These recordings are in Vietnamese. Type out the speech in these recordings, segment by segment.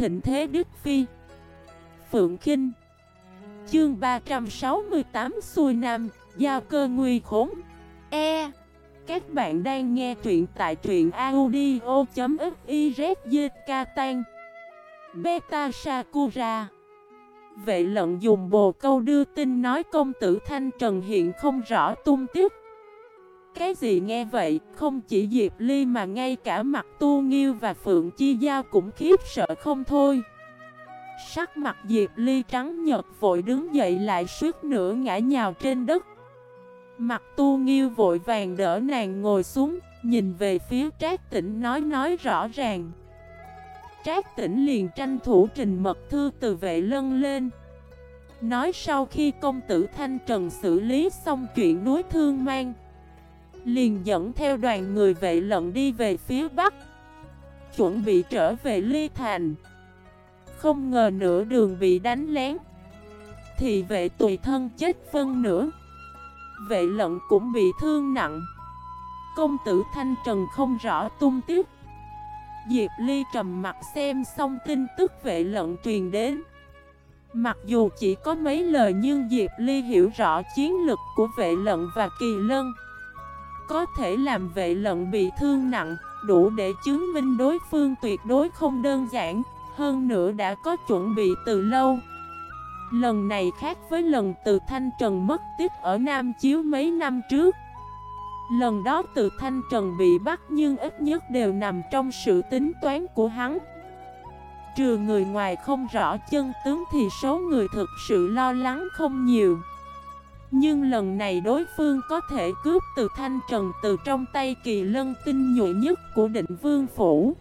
thịnh thế Đức Phi. Phượng Kinh. Chương 368 Xuôi Nam, Giao cơ nguy khốn. E. Các bạn đang nghe truyện tại truyện audio.xyz Tan. Beta Sakura. Vệ lận dùng bồ câu đưa tin nói công tử Thanh Trần hiện không rõ tung tiếp cái gì nghe vậy, không chỉ Diệp Ly mà ngay cả mặt Tu Nghiêu và Phượng Chi Giao cũng khiếp sợ không thôi. Sắc mặt Diệp Ly trắng nhật vội đứng dậy lại suýt nửa ngã nhào trên đất. Mặt Tu Nghiêu vội vàng đỡ nàng ngồi xuống, nhìn về phía Trác Tĩnh nói nói rõ ràng. Trác Tĩnh liền tranh thủ trình mật thư từ vệ lân lên. Nói sau khi công tử Thanh Trần xử lý xong chuyện núi thương mang Liền dẫn theo đoàn người vệ lận đi về phía Bắc, Chuẩn bị trở về Ly Thành. Không ngờ nửa đường bị đánh lén Thì vệ tùy thân chết phân nữa Vệ lận cũng bị thương nặng. Công tử Thanh Trần không rõ tung tích. Diệp Ly trầm mặt xem xong tin tức vệ lận truyền đến. Mặc dù chỉ có mấy lời nhưng Diệp Ly hiểu rõ chiến lực của vệ lận và kỳ lân có thể làm vệ lận bị thương nặng, đủ để chứng minh đối phương tuyệt đối không đơn giản, hơn nữa đã có chuẩn bị từ lâu. Lần này khác với lần từ Thanh Trần mất tích ở Nam Chiếu mấy năm trước. Lần đó từ Thanh Trần bị bắt nhưng ít nhất đều nằm trong sự tính toán của hắn. Trừ người ngoài không rõ chân tướng thì số người thực sự lo lắng không nhiều. Nhưng lần này đối phương có thể cướp từ thanh trần từ trong tay kỳ lân tinh nhuệ nhất của định vương phủ.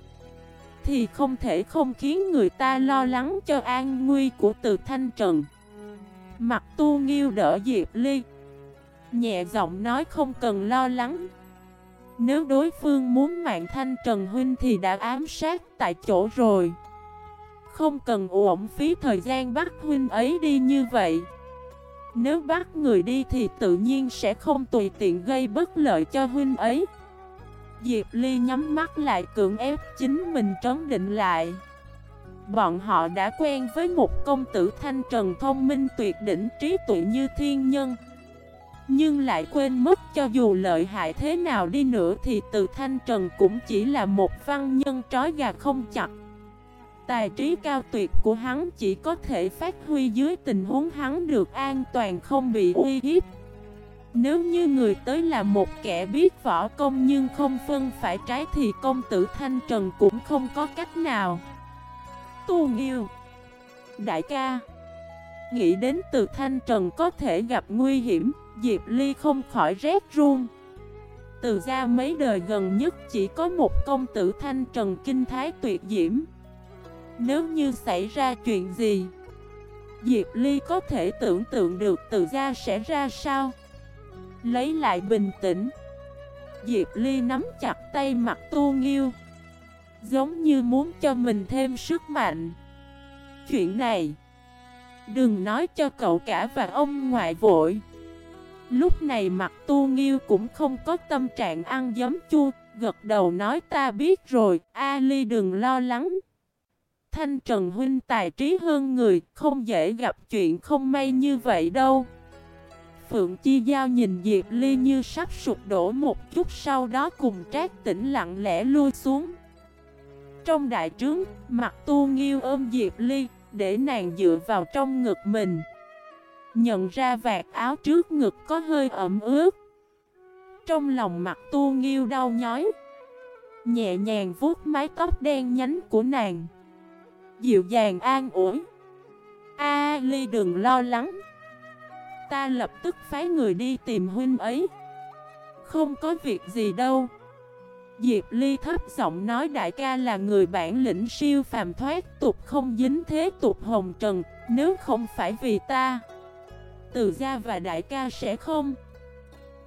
Thì không thể không khiến người ta lo lắng cho an nguy của từ thanh trần. Mặt tu nghiêu đỡ Diệp Ly. Nhẹ giọng nói không cần lo lắng. Nếu đối phương muốn mạng thanh trần huynh thì đã ám sát tại chỗ rồi. Không cần uổng phí thời gian bắt huynh ấy đi như vậy nếu bắt người đi thì tự nhiên sẽ không tùy tiện gây bất lợi cho huynh ấy. Diệp Ly nhắm mắt lại cưỡng ép chính mình trấn định lại. Bọn họ đã quen với một công tử thanh trần thông minh tuyệt đỉnh, trí tuệ như thiên nhân. Nhưng lại quên mất cho dù lợi hại thế nào đi nữa thì từ thanh trần cũng chỉ là một văn nhân trói gà không chặt. Tài trí cao tuyệt của hắn chỉ có thể phát huy dưới tình huống hắn được an toàn không bị uy hiếp. Nếu như người tới là một kẻ biết võ công nhưng không phân phải trái thì công tử Thanh Trần cũng không có cách nào. Tu Nghiêu, Đại ca, Nghĩ đến từ Thanh Trần có thể gặp nguy hiểm, Diệp Ly không khỏi rét run. Từ ra mấy đời gần nhất chỉ có một công tử Thanh Trần kinh thái tuyệt diễm nếu như xảy ra chuyện gì, Diệp Ly có thể tưởng tượng được từ gia sẽ ra sao. Lấy lại bình tĩnh. Diệp Ly nắm chặt tay mặt tu nghiêu. Giống như muốn cho mình thêm sức mạnh. Chuyện này, Đừng nói cho cậu cả và ông ngoại vội. Lúc này mặt tu nghiêu cũng không có tâm trạng ăn giấm chua, Gật đầu nói ta biết rồi Ali đừng lo lắng. Thanh Trần Huynh tài trí hơn người, không dễ gặp chuyện không may như vậy đâu. Phượng Chi Giao nhìn Diệp Ly như sắp sụp đổ một chút sau đó cùng trác tỉnh lặng lẽ lui xuống. Trong đại trướng, mặt tu nghiêu ôm Diệp Ly, để nàng dựa vào trong ngực mình. Nhận ra vạt áo trước ngực có hơi ẩm ướt. Trong lòng mặt tu nghiêu đau nhói. Nhẹ nhàng vuốt mái tóc đen nhánh của nàng dịu dàng an ủi. A Ly đừng lo lắng. Ta lập tức phái người đi tìm huynh ấy. Không có việc gì đâu. Diệp Ly thấp giọng nói đại ca là người bản lĩnh siêu phàm thoát tục không dính thế tục hồng trần, nếu không phải vì ta. Từ gia và đại ca sẽ không.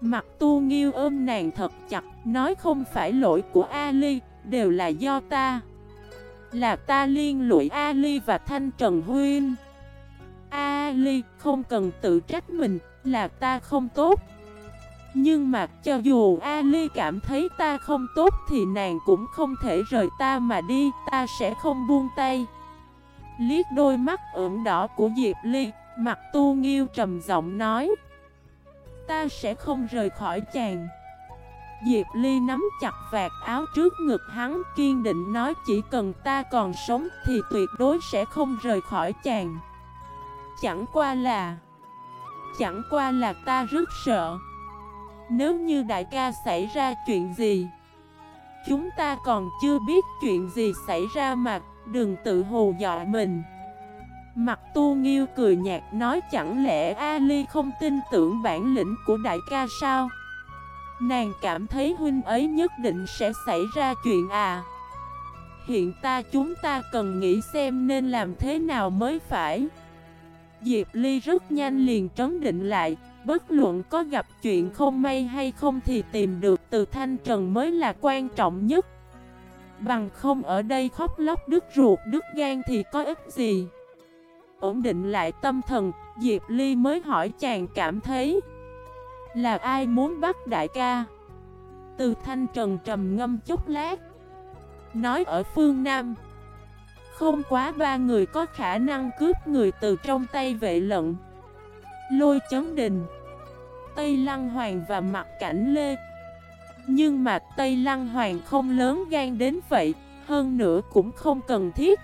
Mặt tu nghiêu ôm nàng thật chặt, nói không phải lỗi của Ali, đều là do ta. Là ta liên lụy Ali và Thanh Trần Huyên Ali không cần tự trách mình, Là ta không tốt. Nhưng mà cho dù Ali cảm thấy ta không tốt Thì nàng cũng không thể rời ta mà đi, Ta sẽ không buông tay. Liếc đôi mắt ửng đỏ của Diệp Ly, Mặt tu nghiêu trầm giọng nói, Ta sẽ không rời khỏi chàng. Diệp Ly nắm chặt vạt áo trước ngực hắn, kiên định nói, chỉ cần ta còn sống thì tuyệt đối sẽ không rời khỏi chàng. Chẳng qua là, Chẳng qua là ta rất sợ. Nếu như đại ca xảy ra chuyện gì, Chúng ta còn chưa biết chuyện gì xảy ra mà Đừng tự hù dọa mình. Mặt tu nghiêu cười nhạt nói, chẳng lẽ Ali không tin tưởng bản lĩnh của đại ca sao? Nàng cảm thấy huynh ấy nhất định sẽ xảy ra chuyện à. Hiện ta chúng ta cần nghĩ xem nên làm thế nào mới phải. Diệp Ly rất nhanh liền trấn định lại, Bất luận có gặp chuyện không may hay không thì tìm được từ thanh trần mới là quan trọng nhất. Bằng không ở đây khóc lóc đứt ruột đứt gan thì có ích gì? Ổn định lại tâm thần, Diệp Ly mới hỏi chàng cảm thấy. Là ai muốn bắt đại ca? Từ thanh trần trầm ngâm chút lát. Nói ở phương Nam. Không quá ba người có khả năng cướp người từ trong tay vệ lận. Lôi chấn đình. Tây Lăng Hoàng và mặt cảnh Lê. Nhưng mà Tây Lăng Hoàng không lớn gan đến vậy, Hơn nữa cũng không cần thiết.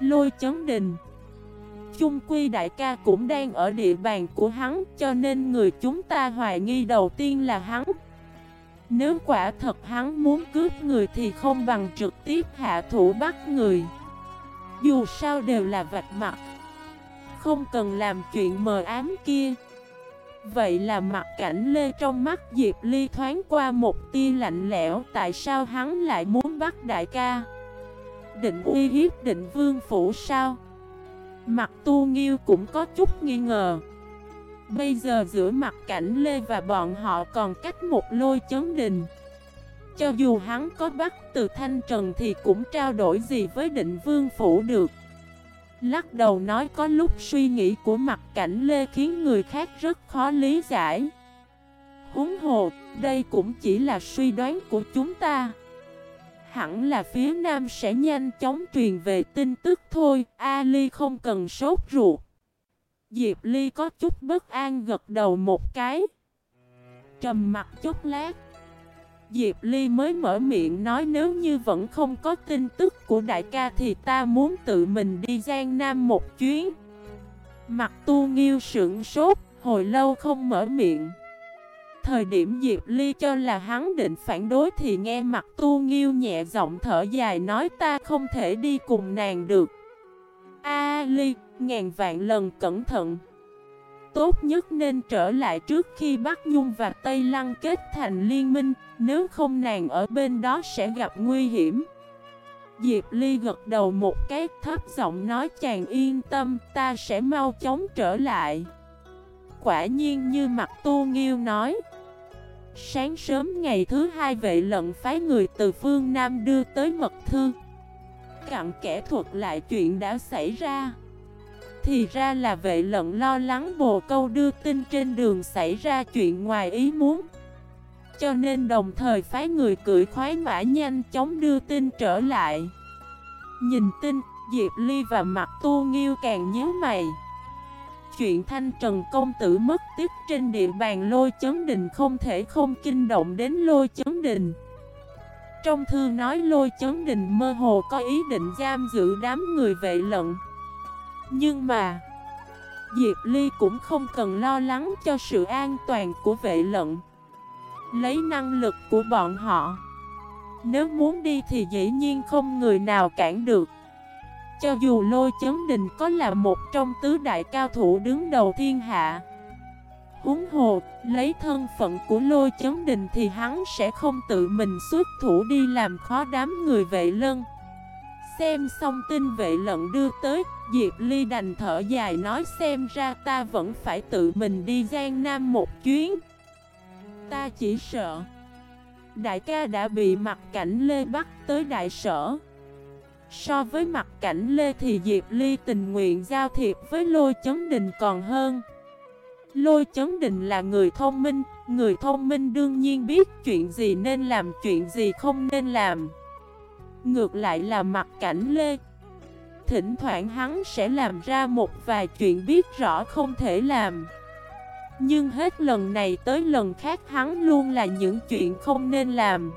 Lôi chấn đình. Chung quy đại ca cũng đang ở địa bàn của hắn, Cho nên người chúng ta hoài nghi đầu tiên là hắn. Nếu quả thật hắn muốn cướp người thì không bằng trực tiếp hạ thủ bắt người. Dù sao đều là vạch mặt. Không cần làm chuyện mờ ám kia. Vậy là mặt cảnh lê trong mắt Diệp Ly thoáng qua một tia lạnh lẽo, Tại sao hắn lại muốn bắt đại ca? Định uy hiếp định vương phủ sao? Mặt tu nghiêu cũng có chút nghi ngờ. Bây giờ giữa mặt cảnh Lê và bọn họ còn cách một lôi chấn đình. Cho dù hắn có bắt từ Thanh Trần thì cũng trao đổi gì với định vương phủ được. Lắc đầu nói có lúc suy nghĩ của mặt cảnh Lê khiến người khác rất khó lý giải. Húng hồ, đây cũng chỉ là suy đoán của chúng ta. Hẳn là phía Nam sẽ nhanh chóng truyền về tin tức thôi, Ali không cần sốt ruột. Diệp Ly có chút bất an gật đầu một cái. Trầm mặt chút lát. Diệp Ly mới mở miệng nói nếu như vẫn không có tin tức của đại ca thì ta muốn tự mình đi Giang Nam một chuyến. Mặt tu nghiêu sững sốt, hồi lâu không mở miệng. Thời điểm Diệp Ly cho là hắn định phản đối thì nghe mặt tu nghiêu nhẹ giọng thở dài nói ta không thể đi cùng nàng được. A Ly, ngàn vạn lần cẩn thận. Tốt nhất nên trở lại trước khi Bắc Nhung và Tây Lăng kết thành liên minh, nếu không nàng ở bên đó sẽ gặp nguy hiểm. Diệp Ly gật đầu một cái thấp giọng nói chàng yên tâm, ta sẽ mau chóng trở lại. Quả nhiên như mặt tu nghiêu nói. Sáng sớm ngày thứ hai vệ lận phái người từ phương Nam đưa tới mật thư. Cặn kẻ thuật lại chuyện đã xảy ra. Thì ra là vệ lận lo lắng bồ câu đưa tin trên đường xảy ra chuyện ngoài ý muốn. Cho nên đồng thời phái người cưỡi khoái mã nhanh chóng đưa tin trở lại. Nhìn tin, Diệp Ly và mặt tu nghiêu càng nhớ mày chuyện thanh trần công tử mất tích trên địa bàn lôi chấn đình không thể không kinh động đến lôi chấn đình. Trong thư nói lôi chấn đình mơ hồ có ý định giam giữ đám người vệ lận. Nhưng mà, Diệp Ly cũng không cần lo lắng cho sự an toàn của vệ lận. Lấy năng lực của bọn họ, nếu muốn đi thì dĩ nhiên không người nào cản được. Cho dù lôi chấn đình có là một trong tứ đại cao thủ đứng đầu thiên hạ Húng hồ, lấy thân phận của lôi chấn đình thì hắn sẽ không tự mình xuất thủ đi làm khó đám người vệ lân. Xem xong tin vệ lận đưa tới, Diệp Ly đành thở dài nói xem ra ta vẫn phải tự mình đi Giang Nam một chuyến. Ta chỉ sợ Đại ca đã bị mặt cảnh Lê bắt tới đại sở. So với mặt cảnh Lê thì Diệp, Ly tình nguyện giao thiệp với Lôi Chấn Đình còn hơn. Lôi Chấn Đình là người thông minh, Người thông minh đương nhiên biết chuyện gì nên làm, chuyện gì không nên làm. Ngược lại là mặt cảnh Lê. Thỉnh thoảng hắn sẽ làm ra một vài chuyện biết rõ không thể làm. Nhưng hết lần này tới lần khác hắn luôn là những chuyện không nên làm.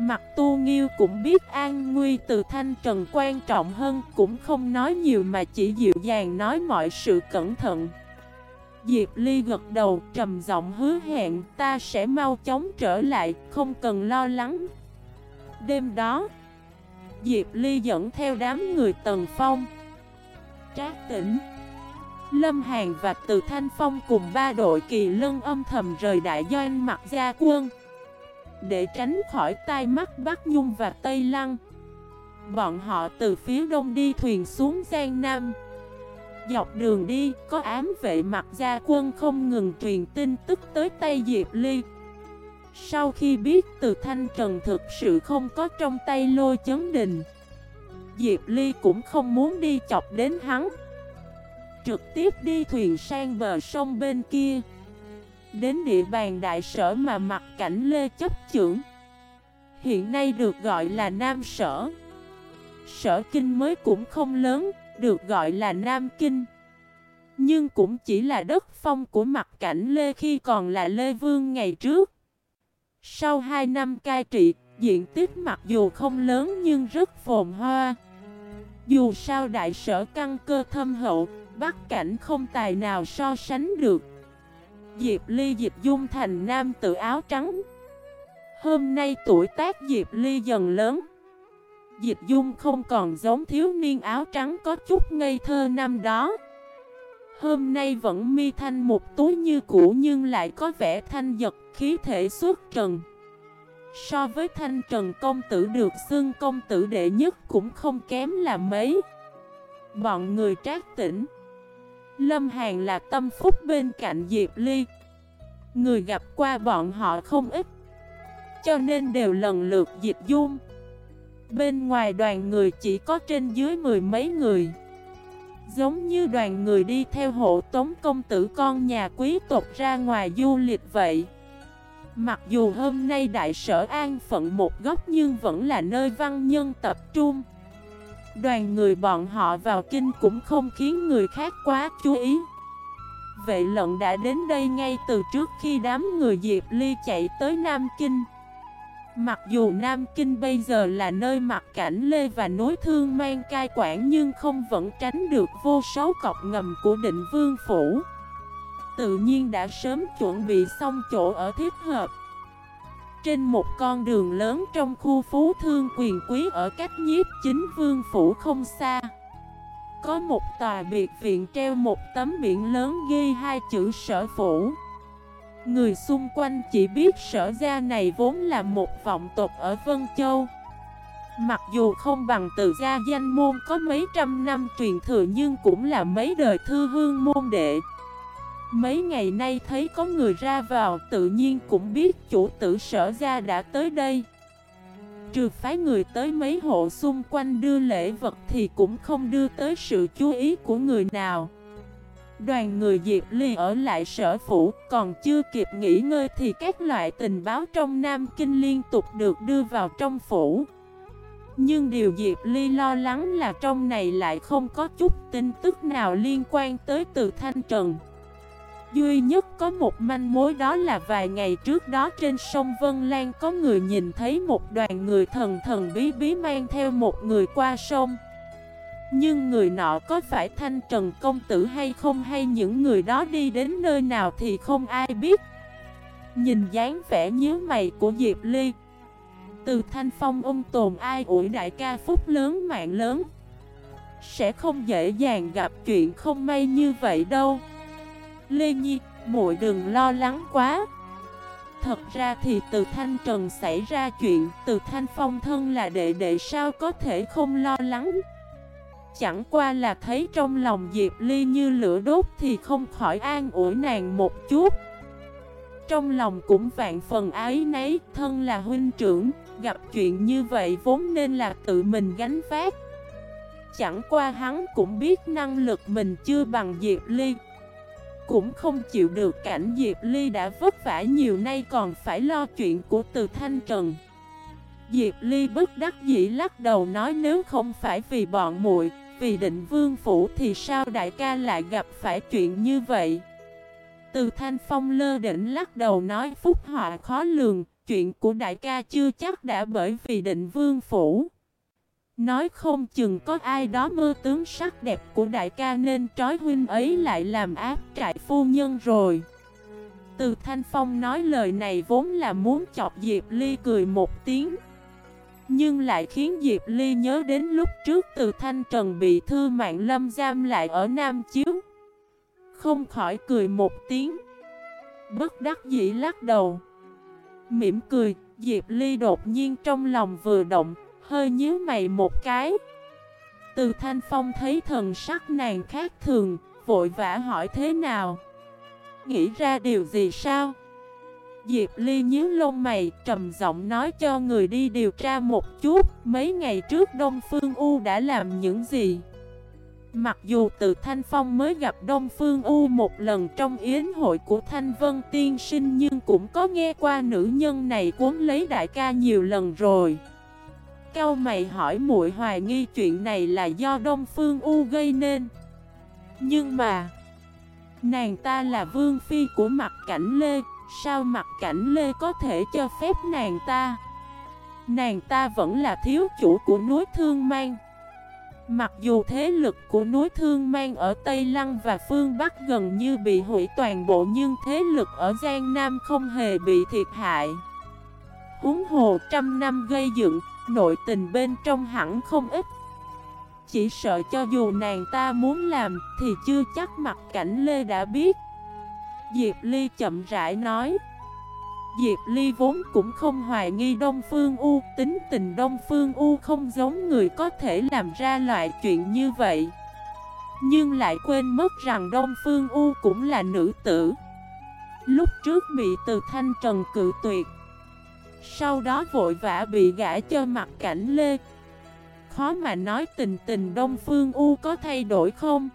Mặt tu nghiêu cũng biết an nguy từ thanh trần quan trọng hơn Cũng không nói nhiều mà chỉ dịu dàng nói mọi sự cẩn thận Diệp Ly gật đầu trầm giọng hứa hẹn ta sẽ mau chóng trở lại, không cần lo lắng. Đêm đó, Diệp Ly dẫn theo đám người Tần Phong, Trác Tỉnh, Lâm Hàn và Từ Thanh Phong cùng ba đội kỳ lân âm thầm rời đại doanh mặt gia quân. Để tránh khỏi tai mắt Bắc Nhung và Tây Lăng, bọn họ từ phía đông đi thuyền xuống Giang Nam. Dọc đường đi, có ám vệ mặt gia quân không ngừng truyền tin tức tới tay Diệp Ly. Sau khi biết từ Thanh Trần thực sự không có trong tay lôi chấn đình, Diệp Ly cũng không muốn đi chọc đến hắn. Trực tiếp đi thuyền sang bờ sông bên kia. Đến địa bàn đại sở mà mặt cảnh Lê chấp trưởng. Hiện nay được gọi là Nam Sở. Sở Kinh mới cũng không lớn, được gọi là Nam Kinh. Nhưng cũng chỉ là đất phong của mặt cảnh Lê khi còn là Lê Vương ngày trước. Sau 2 năm cai trị, diện tích mặc dù không lớn nhưng rất phồn hoa. Dù sao đại sở căn cơ thâm hậu, bắc cảnh không tài nào so sánh được. Diệp Ly dịch dung thành nam tự áo trắng. Hôm nay tuổi tác Diệp Ly dần lớn. Dịch dung không còn giống thiếu niên áo trắng có chút ngây thơ năm đó Hôm nay vẫn mi thanh một túi như cũ nhưng lại có vẻ thanh giật, khí thể suốt trần So với thanh trần công tử được xưng công tử đệ nhất cũng không kém là mấy Bọn người trác tỉnh Lâm Hàn là tâm phúc bên cạnh Diệp Ly. Người gặp qua bọn họ không ít, Cho nên đều lần lượt dịch dung. Bên ngoài đoàn người chỉ có trên dưới mười mấy người. Giống như đoàn người đi theo hộ tống công tử con nhà quý tộc ra ngoài du lịch vậy. Mặc dù hôm nay đại sở an phận một góc nhưng vẫn là nơi văn nhân tập trung. Đoàn người bọn họ vào kinh cũng không khiến người khác quá chú ý Vệ lận đã đến đây ngay từ trước khi đám người Diệp Ly chạy tới Nam Kinh Mặc dù Nam Kinh bây giờ là nơi mặt cảnh Lê và nối thương mang cai quản nhưng không vẫn tránh được vô số cọc ngầm của định vương phủ. Tự nhiên đã sớm chuẩn bị xong chỗ ở thích hợp. Trên một con đường lớn trong khu phú thương quyền quý ở cách nhiếp chính vương phủ không xa. Có một tòa biệt viện treo một tấm biển lớn ghi hai chữ sở phủ. Người xung quanh chỉ biết sở gia này vốn là một vọng tộc ở Vân Châu Mặc dù không bằng từ gia danh môn có mấy trăm năm truyền thừa nhưng cũng là mấy đời thư hương môn đệ Mấy ngày nay thấy có người ra vào tự nhiên cũng biết chủ tử sở gia đã tới đây Trừ phái người tới mấy hộ xung quanh đưa lễ vật thì cũng không đưa tới sự chú ý của người nào Đoàn người Diệp Ly ở lại sở phủ, còn chưa kịp nghỉ ngơi thì các loại tình báo trong Nam Kinh liên tục được đưa vào trong phủ. Nhưng điều Diệp Ly lo lắng là trong này lại không có chút tin tức nào liên quan tới từ Thanh Trần. Duy nhất có một manh mối đó là vài ngày trước đó trên sông Vân Lan có người nhìn thấy một đoàn người thần thần bí bí mang theo một người qua sông. Nhưng người nọ có phải Thanh Trần Công Tử hay không hay những người đó đi đến nơi nào thì không ai biết Nhìn dáng vẻ nhớ mày của Diệp Ly, Từ Thanh Phong ung tồn ai ủi đại ca phúc lớn mạng lớn, Sẽ không dễ dàng gặp chuyện không may như vậy đâu Lê Nhi, muội đừng lo lắng quá. Thật ra thì từ Thanh Trần xảy ra chuyện Từ Thanh Phong thân là đệ đệ sao có thể không lo lắng? Chẳng qua là thấy trong lòng Diệp Ly như lửa đốt thì không khỏi an ủi nàng một chút. Trong lòng cũng vạn phần ái nấy Thân là huynh trưởng Gặp chuyện như vậy vốn nên là tự mình gánh vác. Chẳng qua hắn cũng biết năng lực mình chưa bằng Diệp Ly. Cũng không chịu được cảnh Diệp Ly đã vất vả nhiều nay còn phải lo chuyện của từ Thanh Trần Diệp Ly bất đắc dĩ lắc đầu nói nếu không phải vì bọn muội, vì định vương phủ thì sao đại ca lại gặp phải chuyện như vậy? Từ thanh phong lơ đỉnh lắc đầu nói phúc họa khó lường, chuyện của đại ca chưa chắc đã bởi vì định vương phủ. Nói không chừng có ai đó mơ tướng sắc đẹp của đại ca nên trói huynh ấy lại làm áp trại phu nhân rồi. Từ Thanh Phong nói lời này vốn là muốn chọc Diệp Ly cười một tiếng. Nhưng lại khiến Diệp Ly nhớ đến lúc trước từ Thanh Trần bị thư mạng lâm giam lại ở Nam Chiếu. Không khỏi cười một tiếng. Bất đắc dĩ lắc đầu. Mỉm cười, Diệp Ly đột nhiên trong lòng vừa động, hơi nhíu mày một cái. Từ Thanh Phong thấy thần sắc nàng khác thường, vội vã hỏi thế nào. Nghĩ ra điều gì sao? Diệp Ly nhíu lông mày, trầm giọng nói cho người đi điều tra một chút, mấy ngày trước Đông Phương U đã làm những gì? Mặc dù từ Thanh Phong mới gặp Đông Phương U một lần trong yến hội của Thanh Vân Tiên Sinh nhưng cũng có nghe qua nữ nhân này cuốn lấy đại ca nhiều lần rồi. Cao mày hỏi muội hoài nghi chuyện này là do Đông Phương U gây nên. Nhưng mà, nàng ta là vương phi của mặt cảnh Lê, sao mặt cảnh Lê có thể cho phép nàng ta? Nàng ta vẫn là thiếu chủ của núi Thương Mang. Mặc dù thế lực của núi Thương Mang ở Tây Lăng và phương Bắc gần như bị hủy toàn bộ nhưng thế lực ở Giang Nam không hề bị thiệt hại. Húng hồ trăm năm gây dựng, nội tình bên trong hẳn không ít. Chỉ sợ cho dù nàng ta muốn làm thì chưa chắc mặt cảnh Lê đã biết. Diệp Ly chậm rãi nói. Diệp Ly vốn cũng không hoài nghi Đông Phương U, Tính tình Đông Phương U không giống người có thể làm ra loại chuyện như vậy Nhưng lại quên mất rằng Đông Phương U cũng là nữ tử Lúc trước bị từ thanh trần cự tuyệt sau đó vội vã bị gã cho mặt cảnh Lê Khó mà nói tình tình Đông Phương U có thay đổi không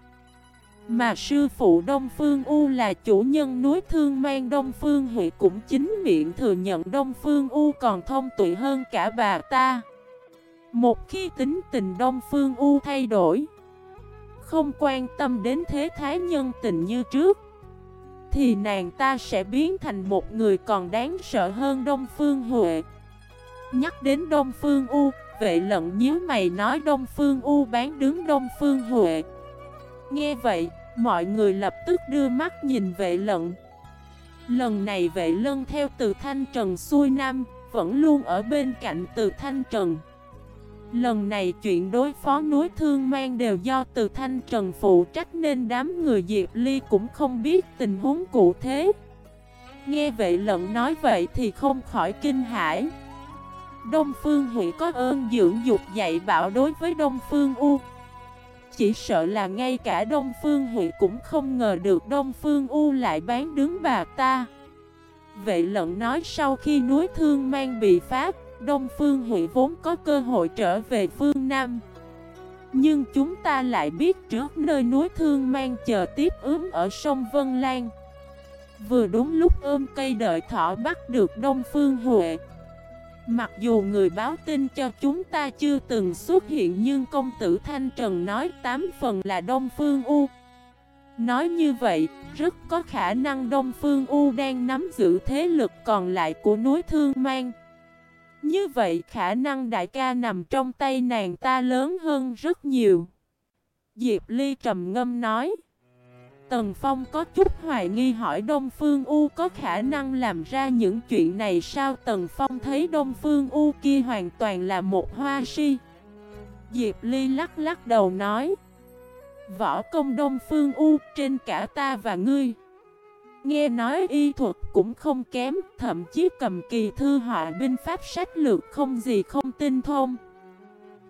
mà sư phụ Đông Phương U là chủ nhân núi thương mang Đông Phương Huệ cũng chính miệng thừa nhận Đông Phương U còn thông tuệ hơn cả bà ta. Một khi tính tình Đông Phương U thay đổi, không quan tâm đến thế thái nhân tình như trước, thì nàng ta sẽ biến thành một người còn đáng sợ hơn Đông Phương Huệ. Nhắc đến Đông Phương U, vệ lận nhíu mày nói Đông Phương U bán đứng Đông Phương Huệ. Nghe vậy, mọi người lập tức đưa mắt nhìn vệ lận. Lần này vệ lân theo từ Thanh Trần xuôi nam, vẫn luôn ở bên cạnh từ Thanh Trần. Lần này chuyện đối phó núi thương mang đều do từ Thanh Trần phụ trách nên đám người Diệp Ly cũng không biết tình huống cụ thế. Nghe vệ lận nói vậy thì không khỏi kinh hãi. Đông Phương Hỷ có ơn dưỡng dục dạy bảo đối với Đông Phương U chỉ sợ là ngay cả Đông Phương Hỷ cũng không ngờ được Đông Phương U lại bán đứng bà ta Vệ lận nói sau khi núi Thương Mang bị phá Đông Phương Huệ vốn có cơ hội trở về phương Nam Nhưng chúng ta lại biết trước nơi núi Thương Mang chờ tiếp ướm ở sông Vân Lan Vừa đúng lúc ôm cây đợi thỏ bắt được Đông Phương Huệ Mặc dù người báo tin cho chúng ta chưa từng xuất hiện nhưng công tử Thanh Trần nói tám phần là Đông Phương U. Nói như vậy, rất có khả năng Đông Phương U đang nắm giữ thế lực còn lại của núi Thương Mang. Như vậy, khả năng đại ca nằm trong tay nàng ta lớn hơn rất nhiều. Diệp Ly trầm ngâm nói. Tần Phong có chút hoài nghi hỏi Đông Phương U có khả năng làm ra những chuyện này sao Tần Phong thấy Đông Phương U kia hoàn toàn là một hoa si Diệp Ly lắc lắc đầu nói, Võ công Đông Phương U trên cả ta và ngươi Nghe nói y thuật cũng không kém Thậm chí cầm kỳ thư họa binh pháp sách lược không gì không tinh thông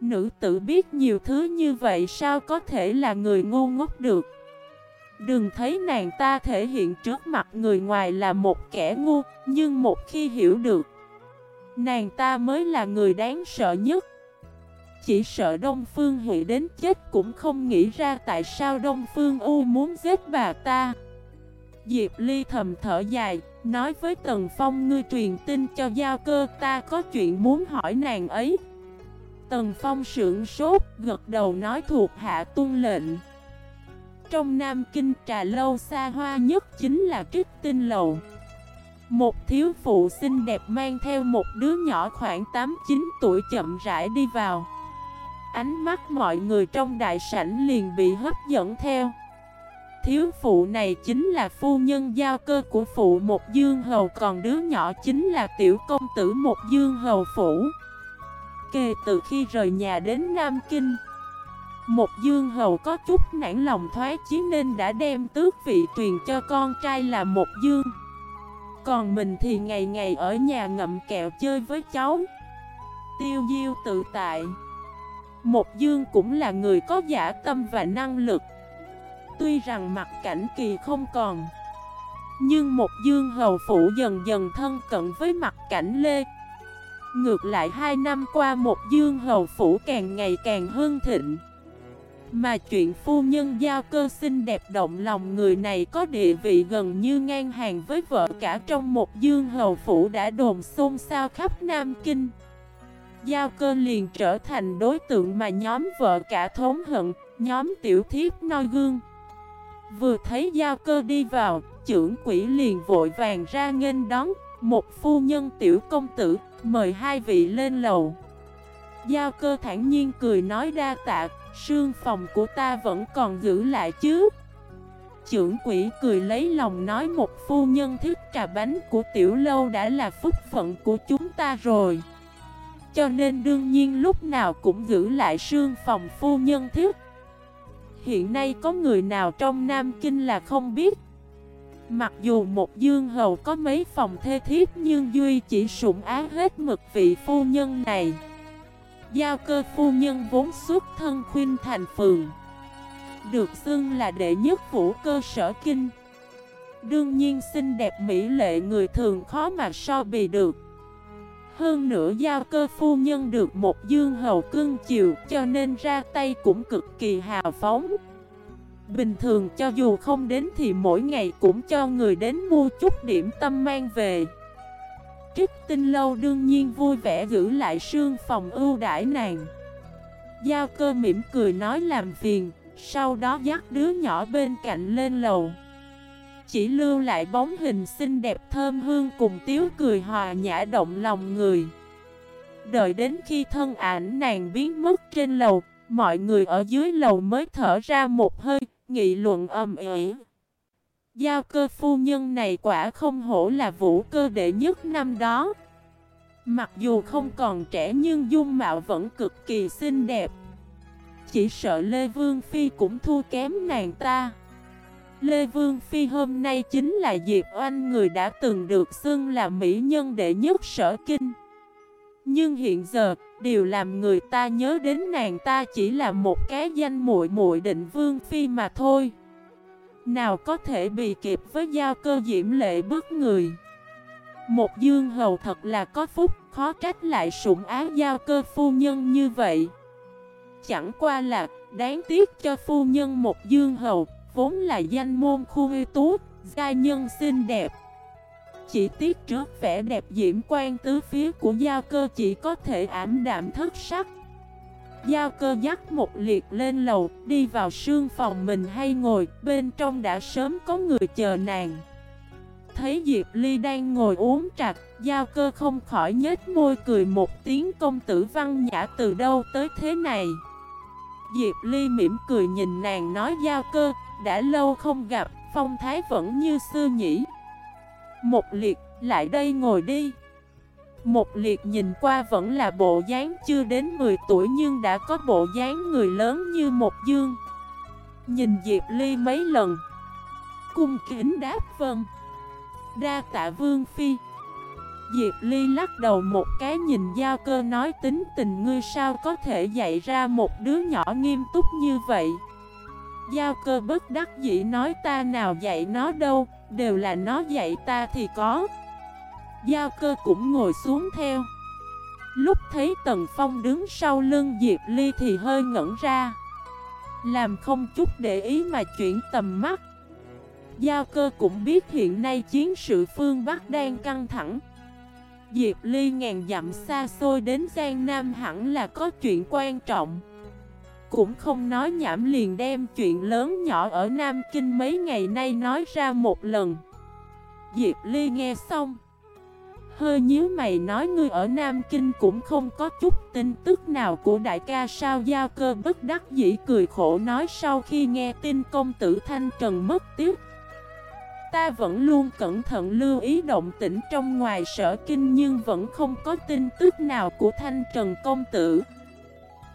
Nữ tử biết nhiều thứ như vậy sao có thể là người ngu ngốc được Đừng thấy nàng ta thể hiện trước mặt người ngoài là một kẻ ngu, nhưng một khi hiểu được, nàng ta mới là người đáng sợ nhất. Chỉ sợ Đông Phương Hị đến chết cũng không nghĩ ra tại sao Đông Phương U muốn giết bà ta. Diệp Ly thầm thở dài, Nói với Tần Phong ngươi truyền tin cho Giao cơ ta có chuyện muốn hỏi nàng ấy. Tần Phong sưởng sốt gật đầu nói thuộc hạ tuân lệnh. Trong Nam Kinh trà lâu xa hoa nhất chính là Trích Tinh Lầu. Một thiếu phụ xinh đẹp mang theo một đứa nhỏ khoảng 8-9 tuổi chậm rãi đi vào. Ánh mắt mọi người trong đại sảnh liền bị hấp dẫn theo. Thiếu phụ này chính là phu nhân giao cơ của phụ một dương hầu, Còn đứa nhỏ chính là tiểu công tử một dương hầu phủ. Kể từ khi rời nhà đến Nam Kinh, Một dương hầu có chút nản lòng thoái chí nên đã đem tước vị truyền cho con trai là một dương. Còn mình thì ngày ngày ở nhà ngậm kẹo chơi với cháu. Tiêu diêu tự tại, Một dương cũng là người có giả tâm và năng lực. Tuy rằng mặt cảnh kỳ không còn Nhưng một dương hầu phủ dần dần thân cận với mặt cảnh lê. Ngược lại hai năm qua một dương hầu phủ càng ngày càng hưng thịnh. Mà chuyện phu nhân giao cơ xinh đẹp động lòng người này có địa vị gần như ngang hàng với vợ cả trong một dương hầu phủ đã đồn xôn xao khắp Nam Kinh. Giao cơ liền trở thành đối tượng mà nhóm vợ cả thốn hận, nhóm tiểu thiếp noi gương. Vừa thấy giao cơ đi vào, trưởng quỷ liền vội vàng ra nghênh đón. Một phu nhân tiểu công tử, mời hai vị lên lầu. Giao cơ thản nhiên cười nói đa tạ, sương phòng của ta vẫn còn giữ lại chứ. Trưởng quỷ cười lấy lòng nói một phu nhân thích trà bánh của tiểu lâu đã là phúc phận của chúng ta rồi. Cho nên đương nhiên lúc nào cũng giữ lại sương phòng phu nhân thích. Hiện nay có người nào trong Nam Kinh là không biết. Mặc dù một dương hầu có mấy phòng thê thiếp Nhưng Duy chỉ sủng á hết mực vị phu nhân này. Giao cơ phu nhân vốn xuất thân khuyên thành phường, Được xưng là đệ nhất vũ cơ sở kinh. Đương nhiên xinh đẹp mỹ lệ người thường khó mà so bì được hơn nữa giao cơ phu nhân được một dương hầu cưng chiều, cho nên ra tay cũng cực kỳ hào phóng. Bình thường cho dù không đến thì mỗi ngày cũng cho người đến mua chút điểm tâm mang về. Trích tinh lâu đương nhiên vui vẻ giữ lại sương phòng ưu đãi nàng. Giao cơ mỉm cười nói làm phiền, Sau đó dắt đứa nhỏ bên cạnh lên lầu chỉ lưu lại bóng hình xinh đẹp thơm hương cùng tiếu cười hòa nhã động lòng người. Đợi đến khi thân ảnh nàng biến mất trên lầu, Mọi người ở dưới lầu mới thở ra một hơi, Nghị luận âm ỉ Giao cơ phu nhân này quả không hổ là vũ cơ đệ nhất năm đó. Mặc dù không còn trẻ nhưng dung mạo vẫn cực kỳ xinh đẹp. Chỉ sợ Lê Vương Phi cũng thua kém nàng ta. Lê Vương Phi hôm nay chính là Diệp Oanh người đã từng được xưng là mỹ nhân đệ nhất sở kinh. Nhưng hiện giờ, điều làm người ta nhớ đến nàng ta chỉ là một cái danh muội muội định Vương Phi mà thôi. Nào có thể bị kịp với giao cơ diễm lệ bức người. Một dương hầu thật là có phúc, khó trách lại sủng ái giao cơ phu nhân như vậy. Chẳng qua là đáng tiếc cho phu nhân một dương hầu vốn là danh môn khu huy tú, gia nhân xinh đẹp. Chỉ tiếc trước vẻ đẹp diễm quan tứ phía của giao cơ chỉ có thể ảm đạm thất sắc. Giao cơ dắt một liệt lên lầu, đi vào sương phòng mình hay ngồi, bên trong đã sớm có người chờ nàng. Thấy Diệp Ly đang ngồi uống trà, giao cơ không khỏi nhếch môi cười một tiếng công tử văn nhã từ đâu tới thế này. Diệp Ly mỉm cười nhìn nàng nói giao cơ, đã lâu không gặp, phong thái vẫn như xưa nhỉ. Một liệt, lại đây ngồi đi. Một liệt nhìn qua vẫn là bộ dáng chưa đến 10 tuổi nhưng đã có bộ dáng người lớn như một dương. Nhìn Diệp Ly mấy lần. Cung kính đáp vâng. Đa tạ Vương Phi. Diệp Ly lắc đầu một cái nhìn giao cơ nói tính tình ngươi sao có thể dạy ra một đứa nhỏ nghiêm túc như vậy. Giao cơ bất đắc dĩ nói ta nào dạy nó đâu, đều là nó dạy ta thì có. Giao cơ cũng ngồi xuống theo. Lúc thấy Tần Phong đứng sau lưng Diệp Ly thì hơi ngẩn ra. Làm không chút để ý mà chuyển tầm mắt. Giao cơ cũng biết hiện nay chiến sự phương Bắc đang căng thẳng Diệp Ly ngàn dặm xa xôi đến Giang Nam hẳn là có chuyện quan trọng cũng không nói nhảm liền đem chuyện lớn nhỏ ở Nam Kinh mấy ngày nay nói ra một lần. Diệp Ly nghe xong Hơi nhíu mày nói, ngươi ở Nam Kinh cũng không có chút tin tức nào của đại ca sao? Giao cơ bất đắc dĩ cười khổ nói, sau khi nghe tin công tử Thanh Trần mất tiếc Ta vẫn luôn cẩn thận lưu ý động tĩnh trong ngoài sở kinh nhưng vẫn không có tin tức nào của Thanh Trần công tử.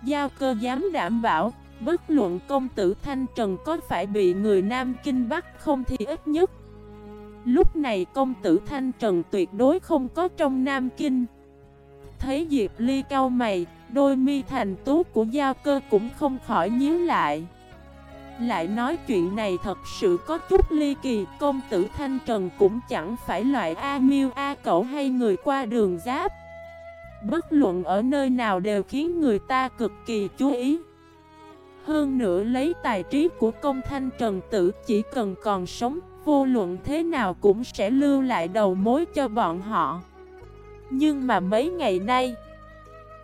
Giao cơ dám đảm bảo, Bất luận công tử Thanh Trần có phải bị người Nam Kinh bắt không thì ít nhất. Lúc này công tử Thanh Trần tuyệt đối không có trong Nam Kinh. Thấy Diệp Ly cao mày, Đôi mi thành tú của giao cơ cũng không khỏi nhíu lại. Lại nói chuyện này thật sự có chút ly kỳ, Công tử Thanh Trần cũng chẳng phải loại A miêu A cậu hay người qua đường giáp. Bất luận ở nơi nào đều khiến người ta cực kỳ chú ý. Hơn nữa lấy tài trí của công thanh trần tử chỉ cần còn sống Vô luận thế nào cũng sẽ lưu lại đầu mối cho bọn họ. Nhưng mà mấy ngày nay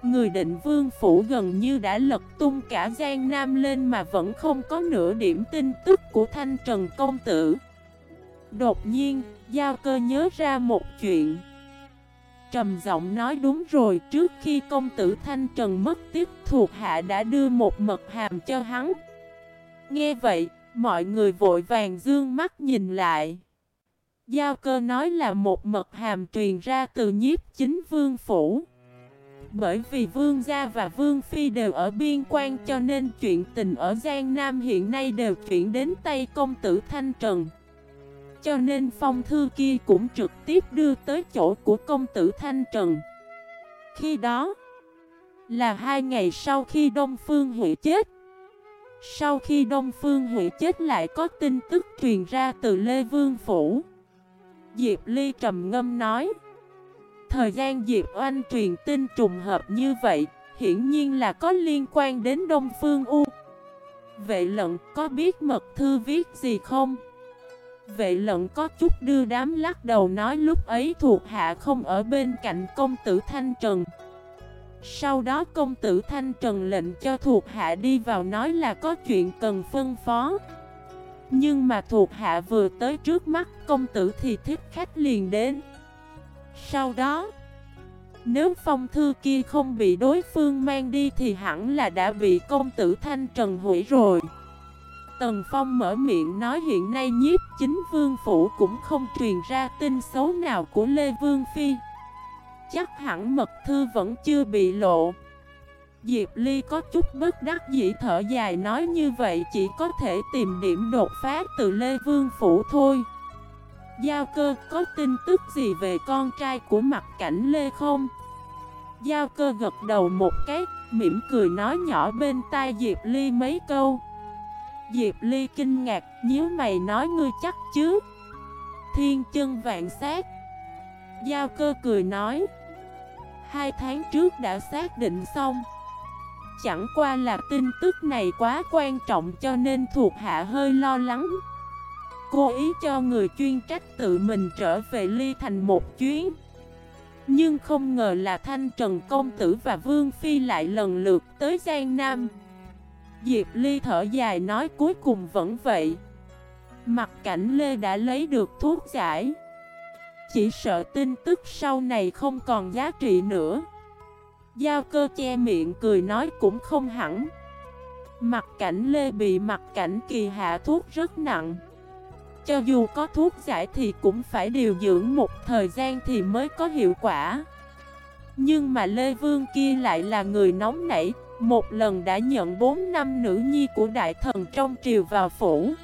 Người định vương phủ gần như đã lật tung cả Giang Nam lên mà vẫn không có nửa điểm tin tức của Thanh Trần Công Tử. Đột nhiên, Giao cơ nhớ ra một chuyện. Trầm giọng nói đúng rồi trước khi công tử Thanh Trần mất tiếp thuộc hạ đã đưa một mật hàm cho hắn Nghe vậy, Mọi người vội vàng dương mắt nhìn lại. Giao cơ nói là một mật hàm truyền ra từ nhiếp chính vương phủ. Bởi vì vương gia và vương phi đều ở biên quan cho nên chuyện tình ở Giang Nam hiện nay đều chuyển đến tay công tử Thanh Trần. Cho nên phong thư kia cũng trực tiếp đưa tới chỗ của công tử Thanh Trần. Khi đó, là hai ngày sau khi Đông Phương Huệ chết. Sau khi Đông Phương Hủy chết lại có tin tức truyền ra từ Lê Vương Phủ Diệp Ly trầm ngâm nói Thời gian Diệp Oanh truyền tin trùng hợp như vậy Hiển nhiên là có liên quan đến Đông Phương U Vệ lận có biết mật thư viết gì không? Vệ lận có chút đưa đám lắc đầu nói lúc ấy thuộc hạ không ở bên cạnh công tử Thanh Trần. Sau đó công tử Thanh Trần lệnh cho thuộc hạ đi vào nói là có chuyện cần phân phó. Nhưng mà thuộc hạ vừa tới trước mắt, công tử thì thích khách liền đến. Sau đó, Nếu phong thư kia không bị đối phương mang đi thì hẳn là đã bị công tử Thanh Trần hủy rồi. Tần Phong mở miệng nói hiện nay nhiếp chính vương phủ cũng không truyền ra tin xấu nào của Lê Vương Phi. Chắc hẳn mật thư vẫn chưa bị lộ. Diệp Ly có chút bất đắc dĩ thở dài nói như vậy chỉ có thể tìm điểm đột phá từ Lê Vương Phủ thôi. Giao cơ có tin tức gì về con trai của mặt cảnh Lê không? Giao cơ gật đầu một cái, mỉm cười nói nhỏ bên tai Diệp Ly mấy câu. Diệp Ly kinh ngạc, nhíu mày nói ngươi chắc chứ? Thiên chân vạn sát. Giao cơ cười nói Hai tháng trước đã xác định xong. Chẳng qua là tin tức này quá quan trọng cho nên thuộc hạ hơi lo lắng. Cố ý cho người chuyên trách tự mình trở về ly thành một chuyến. Nhưng không ngờ là Thanh Trần Công Tử và Vương Phi lại lần lượt tới Giang Nam. Diệp Ly thở dài nói cuối cùng vẫn vậy. Mặt cảnh Lê đã lấy được thuốc giải. Chỉ sợ tin tức sau này không còn giá trị nữa. Giao cơ che miệng cười nói cũng không hẳn. Mặt cảnh Lê bị mặt cảnh kỳ hạ thuốc rất nặng. Cho dù có thuốc giải thì cũng phải điều dưỡng một thời gian thì mới có hiệu quả. Nhưng mà Lê Vương kia lại là người nóng nảy một lần đã nhận 4 năm nữ nhi của đại thần trong triều vào phủ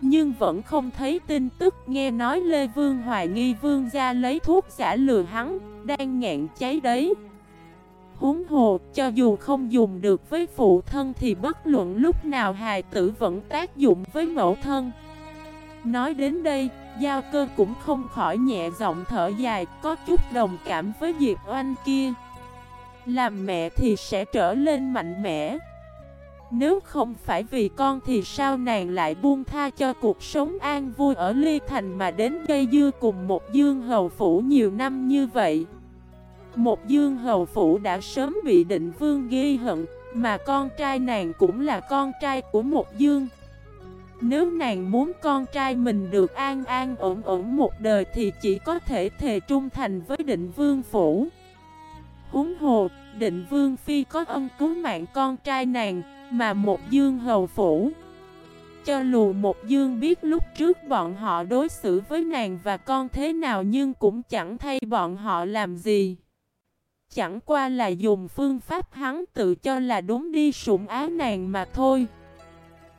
nhưng vẫn không thấy tin tức nghe nói Lê Vương hoài nghi Vương ra lấy thuốc giả lừa hắn, đang ngạn cháy đấy. Húng hồ, cho dù không dùng được với phụ thân thì bất luận lúc nào hài tử vẫn tác dụng với mẫu thân. Nói đến đây, Giao cơ cũng không khỏi nhẹ giọng thở dài, có chút đồng cảm với Diệp Oanh kia. Làm mẹ thì sẽ trở lên mạnh mẽ. Nếu không phải vì con thì sao nàng lại buông tha cho cuộc sống an vui ở Ly Thành mà đến gây dưa cùng một dương hầu phủ nhiều năm như vậy? Một dương hầu phủ đã sớm bị định vương ghi hận, Mà con trai nàng cũng là con trai của một dương. Nếu nàng muốn con trai mình được an an ổn ổn một đời Thì chỉ có thể thề trung thành với định vương phủ. Húng hồ, định vương phi có ân cứu mạng con trai nàng mà một dương hầu phủ. Cho lù một dương biết lúc trước bọn họ đối xử với nàng và con thế nào Nhưng cũng chẳng thay bọn họ làm gì. Chẳng qua là dùng phương pháp hắn tự cho là đúng đi sủng á nàng mà thôi.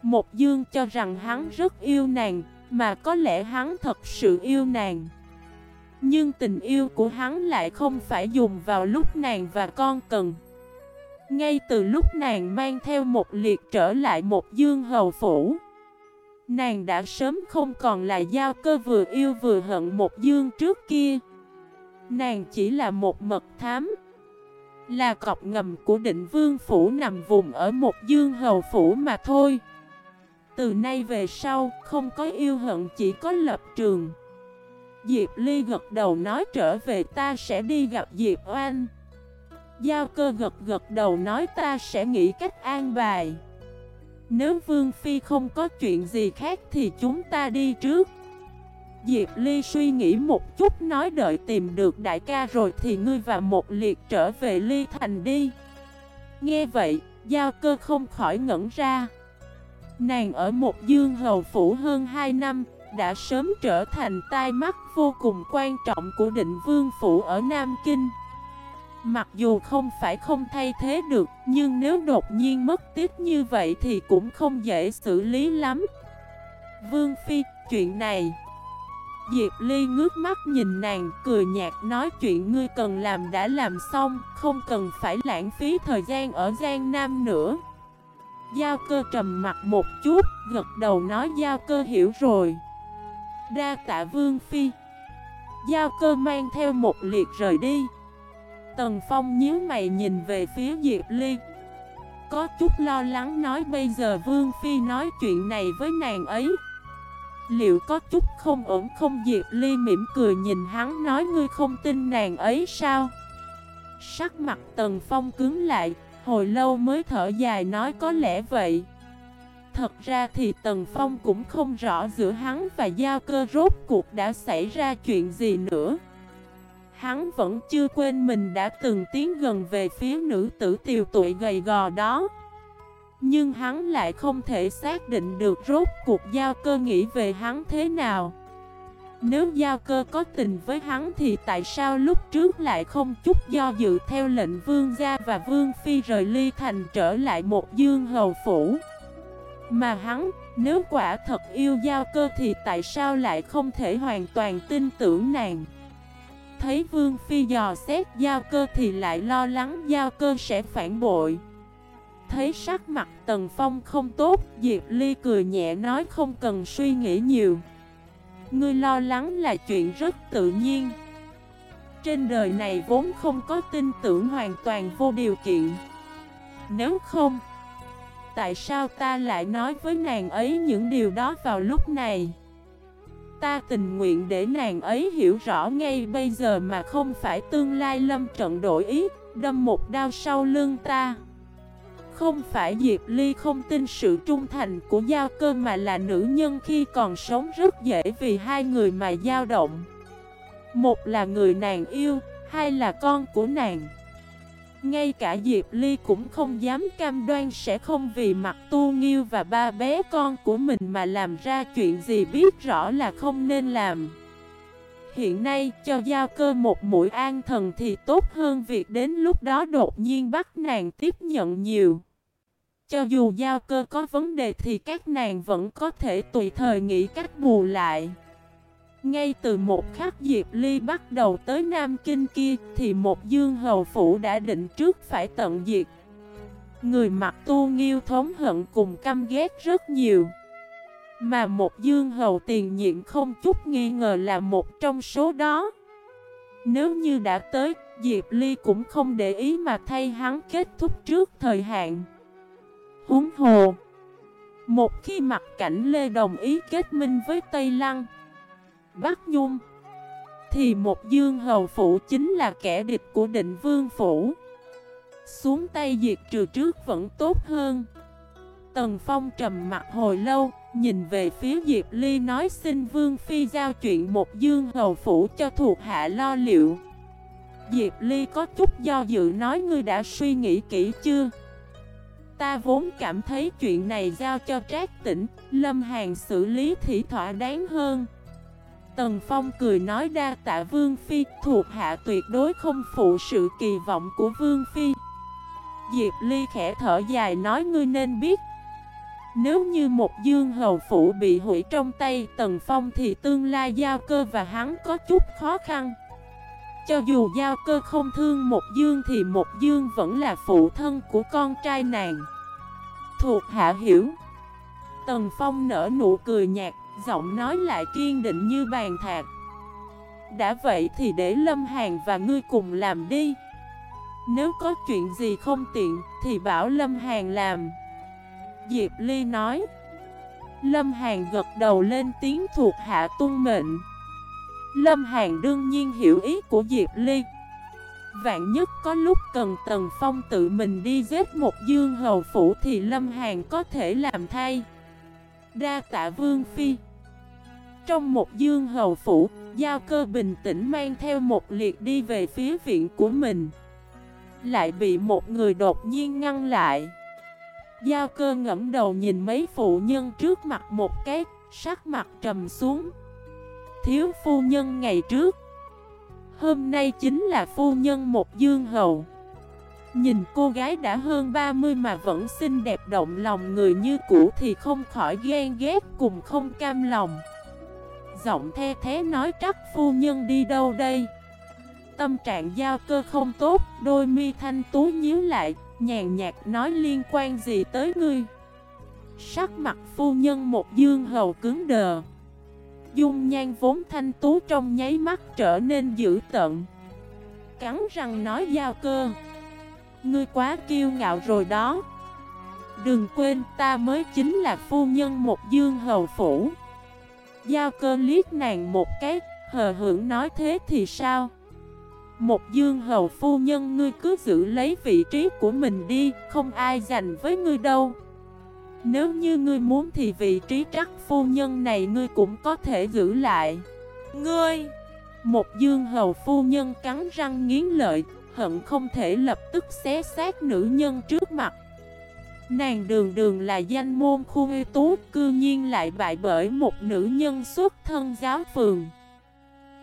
Một dương cho rằng hắn rất yêu nàng Mà có lẽ hắn thật sự yêu nàng. Nhưng tình yêu của hắn lại không phải dùng vào lúc nàng và con cần. Ngay từ lúc nàng mang theo một liệt trở lại một dương hầu phủ, Nàng đã sớm không còn là giao cơ vừa yêu vừa hận một dương trước kia. Nàng chỉ là một mật thám, Là cọc ngầm của định vương phủ nằm vùng ở một dương hầu phủ mà thôi. Từ nay về sau, không có yêu hận, chỉ có lập trường. Diệp Ly gật đầu nói trở về ta sẽ đi gặp Diệp Oanh. Giao cơ gật gật đầu nói ta sẽ nghĩ cách an bài. Nếu Vương Phi không có chuyện gì khác thì chúng ta đi trước. Diệp Ly suy nghĩ một chút nói đợi tìm được đại ca rồi thì ngươi và một liệt trở về Ly Thành đi. Nghe vậy, giao cơ không khỏi ngẩn ra. Nàng ở một dương hầu phủ hơn 2 năm đã sớm trở thành tai mắt vô cùng quan trọng của định vương phủ ở Nam Kinh. Mặc dù không phải không thay thế được Nhưng nếu đột nhiên mất tiếp như vậy thì cũng không dễ xử lý lắm. Vương Phi, chuyện này. Diệp Ly ngước mắt nhìn nàng cười nhạt nói chuyện ngươi cần làm đã làm xong Không cần phải lãng phí thời gian ở Giang Nam nữa. Giao cơ trầm mặt một chút Gật đầu nói giao cơ hiểu rồi. Đa tạ Vương Phi. Giao cơ mang theo một liệt rời đi. Tần Phong nhíu mày nhìn về phía Diệp Ly. Có chút lo lắng nói bây giờ Vương Phi nói chuyện này với nàng ấy. Liệu có chút không ổn không? Diệp Ly mỉm cười nhìn hắn nói ngươi không tin nàng ấy sao? Sắc mặt Tần Phong cứng lại, Hồi lâu mới thở dài nói có lẽ vậy. Thật ra thì Tần Phong cũng không rõ giữa hắn và Giao cơ rốt cuộc đã xảy ra chuyện gì nữa. Hắn vẫn chưa quên mình đã từng tiến gần về phía nữ tử tiều tuổi gầy gò đó. Nhưng hắn lại không thể xác định được rốt cuộc giao cơ nghĩ về hắn thế nào. Nếu giao cơ có tình với hắn thì tại sao lúc trước lại không chút do dự theo lệnh vương gia và vương phi rời ly thành trở lại một dương hầu phủ? Mà hắn, nếu quả thật yêu giao cơ thì tại sao lại không thể hoàn toàn tin tưởng nàng? Thấy Vương Phi dò xét giao cơ thì lại lo lắng giao cơ sẽ phản bội. Thấy sắc mặt Tần Phong không tốt Diệp Ly cười nhẹ nói không cần suy nghĩ nhiều. Ngươi lo lắng là chuyện rất tự nhiên. Trên đời này vốn không có tin tưởng hoàn toàn vô điều kiện. Nếu không Tại sao ta lại nói với nàng ấy những điều đó vào lúc này Ta tình nguyện để nàng ấy hiểu rõ ngay bây giờ mà không phải tương lai lâm trận đổi ý, đâm một đao sau lưng ta. Không phải Diệp Ly không tin sự trung thành của Giao Cơ mà là nữ nhân khi còn sống rất dễ vì hai người mà dao động. Một là người nàng yêu, hai là con của nàng. Ngay cả Diệp Ly cũng không dám cam đoan sẽ không vì mặt tu nghiêu và ba bé con của mình mà làm ra chuyện gì biết rõ là không nên làm. Hiện nay, cho giao cơ một mũi an thần thì tốt hơn việc đến lúc đó đột nhiên bắt nàng tiếp nhận nhiều. Cho dù giao cơ có vấn đề thì các nàng vẫn có thể tùy thời nghĩ cách bù lại. Ngay từ một khắc Diệp Ly bắt đầu tới Nam Kinh kia thì một dương hầu phủ đã định trước phải tận diệt. Người mặc tu nghiêu thống hận cùng căm ghét rất nhiều. Mà một dương hầu tiền nhiệm không chút nghi ngờ là một trong số đó. Nếu như đã tới, Diệp Ly cũng không để ý mà thay hắn kết thúc trước thời hạn. Huống hồ Một khi mặt cảnh Lê đồng ý kết minh với Tây Lăng Bắc Nhung. Thì một dương hầu phủ chính là kẻ địch của định vương phủ. Xuống tay diệt trừ trước vẫn tốt hơn. Tần Phong trầm mặt hồi lâu, Nhìn về phía Diệp Ly nói xin Vương Phi giao chuyện một dương hầu phủ cho thuộc hạ lo liệu. Diệp Ly có chút do dự nói ngươi đã suy nghĩ kỹ chưa? Ta vốn cảm thấy chuyện này giao cho trác tỉnh Lâm Hàn xử lý thì thỏa đáng hơn. Tần Phong cười nói đa tạ Vương Phi, Thuộc hạ tuyệt đối không phụ sự kỳ vọng của Vương Phi. Diệp Ly khẽ thở dài nói ngươi nên biết, Nếu như một dương hầu phủ bị hủy trong tay Tần Phong thì tương lai giao cơ và hắn có chút khó khăn. Cho dù giao cơ không thương một dương thì một dương vẫn là phụ thân của con trai nàng. Thuộc hạ hiểu. Tần Phong nở nụ cười nhạt Giọng nói lại kiên định như bàn thạc. Đã vậy thì để Lâm Hàn và ngươi cùng làm đi. Nếu có chuyện gì không tiện, Thì bảo Lâm Hàn làm. Diệp Ly nói. Lâm Hàn gật đầu lên tiếng thuộc hạ tuân mệnh. Lâm Hàn đương nhiên hiểu ý của Diệp Ly. Vạn nhất có lúc cần Tần Phong tự mình đi giết một dương hầu phủ thì Lâm Hàn có thể làm thay. Đa tạ Vương Phi. Trong một dương hầu phủ, Giao cơ bình tĩnh mang theo một liệt đi về phía viện của mình. Lại bị một người đột nhiên ngăn lại. Giao cơ ngẫm đầu nhìn mấy phụ nhân trước mặt một cái, sắc mặt trầm xuống. Thiếu phu nhân ngày trước. Hôm nay chính là phu nhân một dương hầu. Nhìn cô gái đã hơn 30 mà vẫn xinh đẹp động lòng người như cũ thì không khỏi ghen ghét cùng không cam lòng. Giọng the thế nói trắc phu nhân đi đâu đây? Tâm trạng giao cơ không tốt, đôi mi thanh tú nhíu lại, nhàn nhạt nói liên quan gì tới ngươi? Sắc mặt phu nhân một dương hầu cứng đờ. Dung nhan vốn thanh tú trong nháy mắt trở nên dữ tận Cắn răng nói giao cơ Ngươi quá kiêu ngạo rồi đó. Đừng quên ta mới chính là phu nhân một dương hầu phủ. Giao cơ liếc nàng một cái, Hờ hưởng nói thế thì sao? Một dương hầu phu nhân, ngươi cứ giữ lấy vị trí của mình đi, Không ai giành với ngươi đâu. Nếu như ngươi muốn thì vị trí trắc phu nhân này ngươi cũng có thể giữ lại. Ngươi! Một dương hầu phu nhân cắn răng nghiến lợi, Hận không thể lập tức xé xác nữ nhân trước mặt. Nàng đường đường là danh môn khu ưu tú Cư nhiên lại bại bởi một nữ nhân xuất thân giáo phường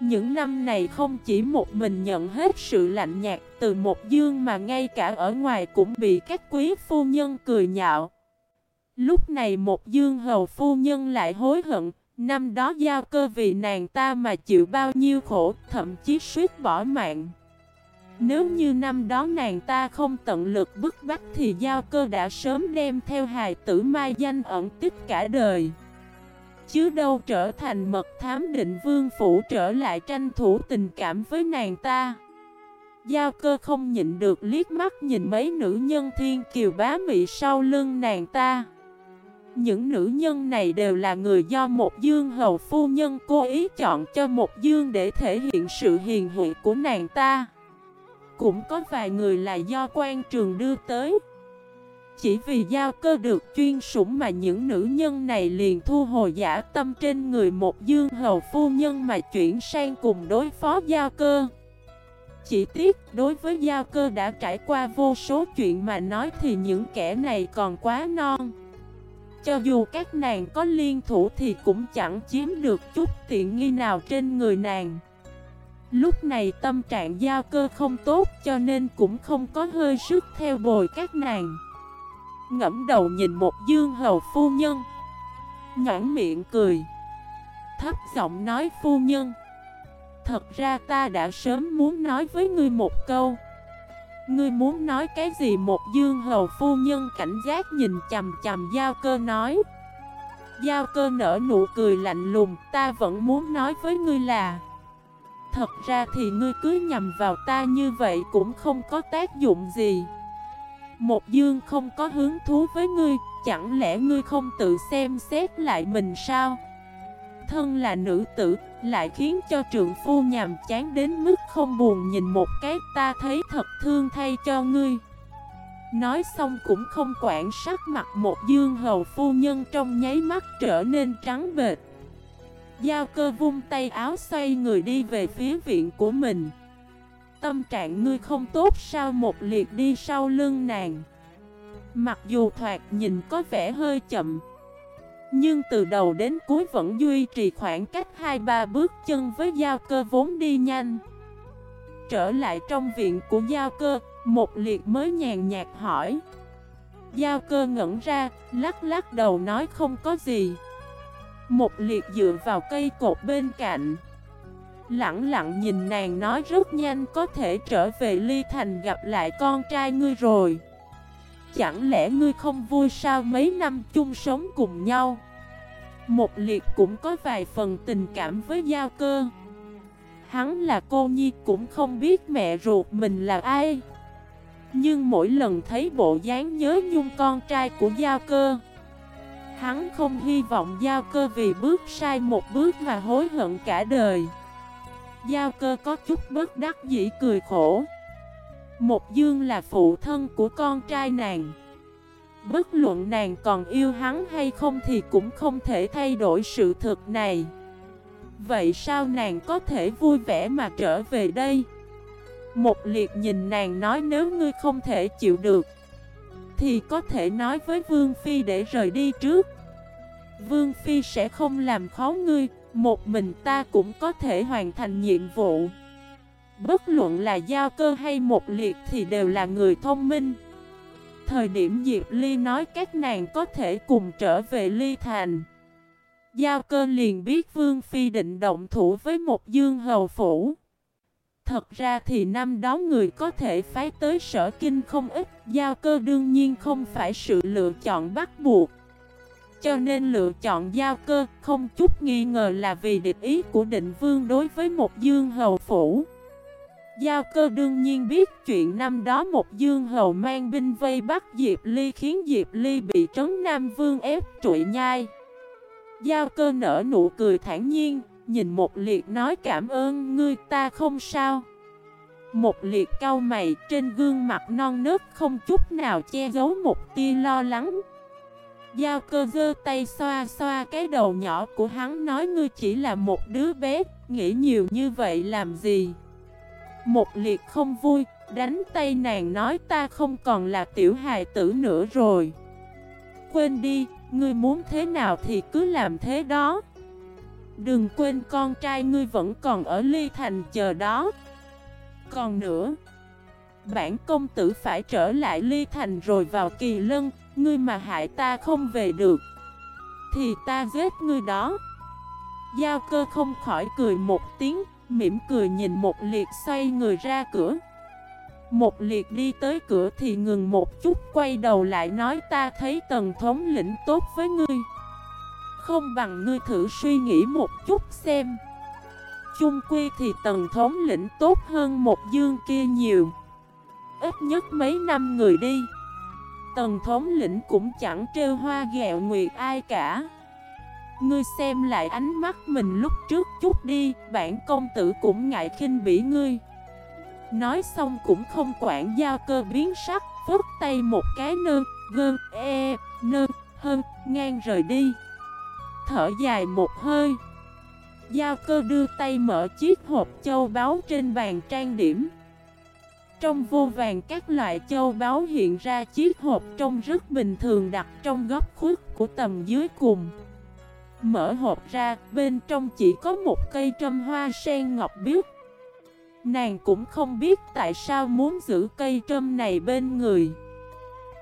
Những năm này không chỉ một mình nhận hết sự lạnh nhạt từ một dương mà ngay cả ở ngoài cũng bị các quý phu nhân cười nhạo Lúc này một dương hầu phu nhân lại hối hận, năm đó giao cơ vì nàng ta mà chịu bao nhiêu khổ, thậm chí suýt bỏ mạng. Nếu như năm đó nàng ta không tận lực bức bách thì giao cơ đã sớm đem theo hài tử mai danh ẩn tích cả đời. Chứ đâu trở thành mật thám định vương phủ trở lại tranh thủ tình cảm với nàng ta. Giao cơ không nhịn được liếc mắt nhìn mấy nữ nhân thiên kiều bá mị sau lưng nàng ta. Những nữ nhân này đều là người do một dương hầu phu nhân cố ý chọn cho một dương để thể hiện sự hiền huệ của nàng ta. Cũng có vài người là do quan trường đưa tới. Chỉ vì giao cơ được chuyên sủng mà những nữ nhân này liền thu hồi giả tâm trên người một dương hầu phu nhân mà chuyển sang cùng đối phó giao cơ. Chỉ tiếc đối với giao cơ đã trải qua vô số chuyện mà nói thì những kẻ này còn quá non. Cho dù các nàng có liên thủ thì cũng chẳng chiếm được chút tiện nghi nào trên người nàng Lúc này tâm trạng giao cơ không tốt cho nên cũng không có hơi sức theo bồi các nàng. Ngẫm đầu nhìn một dương hầu phu nhân. Nhãn miệng cười. Thấp giọng nói phu nhân. Thật ra ta đã sớm muốn nói với ngươi một câu. Ngươi muốn nói cái gì một dương hầu phu nhân cảnh giác nhìn chầm chầm giao cơ nói. Giao cơ nở nụ cười lạnh lùng, Ta vẫn muốn nói với ngươi là Thật ra thì ngươi cứ nhầm vào ta như vậy cũng không có tác dụng gì. Một dương không có hứng thú với ngươi, Chẳng lẽ ngươi không tự xem xét lại mình sao? Thân là nữ tử, Lại khiến cho trượng phu nhàm chán đến mức không buồn nhìn một cái Ta thấy thật thương thay cho ngươi. Nói xong cũng không quản sắc mặt một dương hầu phu nhân trong nháy mắt trở nên trắng bệt Giao cơ vung tay áo xoay người đi về phía viện của mình. Tâm trạng ngươi không tốt sao một liệt đi sau lưng nàng? Mặc dù thoạt nhìn có vẻ hơi chậm, Nhưng từ đầu đến cuối vẫn duy trì khoảng cách 2-3 bước chân với giao cơ vốn đi nhanh. Trở lại trong viện của giao cơ, Một liệt mới nhàn nhạt hỏi. Giao cơ ngẩn ra, Lắc lắc đầu nói không có gì. Một liệt dựa vào cây cột bên cạnh. Lặng lặng nhìn nàng nói rất nhanh, có thể trở về Ly Thành gặp lại con trai ngươi rồi. Chẳng lẽ ngươi không vui sao mấy năm chung sống cùng nhau? Một liệt cũng có vài phần tình cảm với giao cơ. Hắn là cô nhi cũng không biết mẹ ruột mình là ai. Nhưng mỗi lần thấy bộ dáng nhớ nhung con trai của giao cơ Hắn không hy vọng giao cơ vì bước sai một bước mà hối hận cả đời. Giao cơ có chút bất đắc dĩ cười khổ. Một dương là phụ thân của con trai nàng. Bất luận nàng còn yêu hắn hay không thì cũng không thể thay đổi sự thực này. Vậy sao nàng có thể vui vẻ mà trở về đây? Một liệt nhìn nàng nói nếu ngươi không thể chịu được thì có thể nói với Vương Phi để rời đi trước. Vương Phi sẽ không làm khó ngươi, một mình ta cũng có thể hoàn thành nhiệm vụ. Bất luận là giao cơ hay một liệt thì đều là người thông minh. Thời điểm Diệp Ly nói các nàng có thể cùng trở về Ly Thành. Giao cơ liền biết Vương Phi định động thủ với một dương hầu phủ. Thật ra thì năm đó người có thể phái tới sở kinh không ít Giao cơ đương nhiên không phải sự lựa chọn bắt buộc cho nên lựa chọn giao cơ không chút nghi ngờ là vì địch ý của định vương đối với một dương hầu phủ. Giao cơ đương nhiên biết chuyện năm đó một dương hầu mang binh vây bắt Diệp Ly khiến Diệp Ly bị trấn Nam Vương ép trụi nhai. Giao cơ nở nụ cười thản nhiên, nhìn một liệt nói cảm ơn ngươi ta không sao. Một liệt cau mày trên gương mặt non nớt không chút nào che giấu một tia lo lắng. Giao cơ dơ tay xoa xoa cái đầu nhỏ của hắn nói ngươi chỉ là một đứa bé, nghĩ nhiều như vậy làm gì? Một liệt không vui, đánh tay nàng nói ta không còn là tiểu hài tử nữa rồi. Quên đi, ngươi muốn thế nào thì cứ làm thế đó. Đừng quên con trai ngươi vẫn còn ở ly thành chờ đó. Còn nữa, bản công tử phải trở lại ly thành rồi vào kỳ lân, Ngươi mà hại ta không về được Thì ta giết ngươi đó. Giao cơ không khỏi cười một tiếng Mỉm cười nhìn một liệt xoay người ra cửa. Một liệt đi tới cửa thì ngừng một chút Quay đầu lại nói ta thấy tần thống lĩnh tốt với ngươi. Không bằng ngươi thử suy nghĩ một chút xem. Chung quy thì tần thống lĩnh tốt hơn một dương kia nhiều. Ít nhất mấy năm người đi. Tần thống lĩnh cũng chẳng trêu hoa gẹo nguyệt ai cả. Ngươi xem lại ánh mắt mình lúc trước chút đi, Bản công tử cũng ngại khinh bỉ ngươi. Nói xong cũng không quản giao cơ biến sắc Phước tay một cái nơ Gơn e nơ hơn ngang rời đi. Thở dài một hơi Giao cơ đưa tay mở chiếc hộp châu báu trên bàn trang điểm trong vô vàng các loại châu báu hiện ra chiếc hộp trông rất bình thường đặt trong góc khuất của tầm dưới cùng. Mở hộp ra, bên trong chỉ có một cây trâm hoa sen ngọc biếc. Nàng cũng không biết tại sao muốn giữ cây trâm này bên người.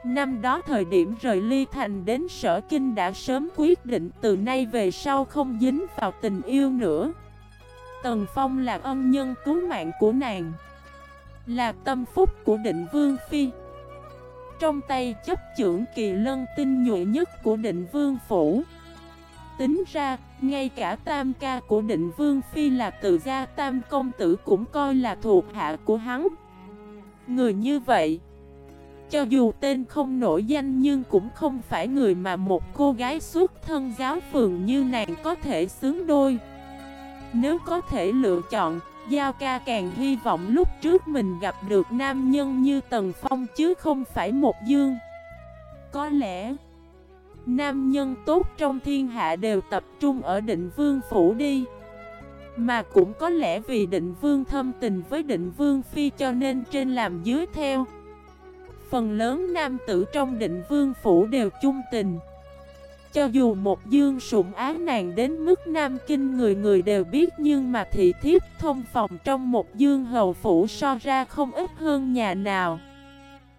Năm đó thời điểm rời ly thành đến sở kinh đã sớm quyết định từ nay về sau không dính vào tình yêu nữa. Tần Phong là ân nhân cứu mạng của nàng. Là tâm phúc của định vương phi Trong tay chấp trưởng kỳ lân tinh nhuệ nhất của định vương phủ Tính ra, ngay cả tam ca của định vương phi là tự gia tam công tử cũng coi là thuộc hạ của hắn Người như vậy cho dù tên không nổi danh nhưng cũng không phải người mà một cô gái xuất thân giáo phường như nàng có thể xứng đôi. Nếu có thể lựa chọn, Giao ca càng hy vọng lúc trước mình gặp được nam nhân như Tần Phong chứ không phải một dương. Có lẽ Nam nhân tốt trong thiên hạ đều tập trung ở định vương phủ đi. Mà cũng có lẽ vì định vương thâm tình với định vương phi cho nên trên làm dưới theo. Phần lớn nam tử trong định vương phủ đều chung tình. Cho dù một dương sủng ái nàng đến mức nam kinh người người đều biết Nhưng mà thị thiếp thông phòng trong một dương hầu phủ so ra không ít hơn nhà nào.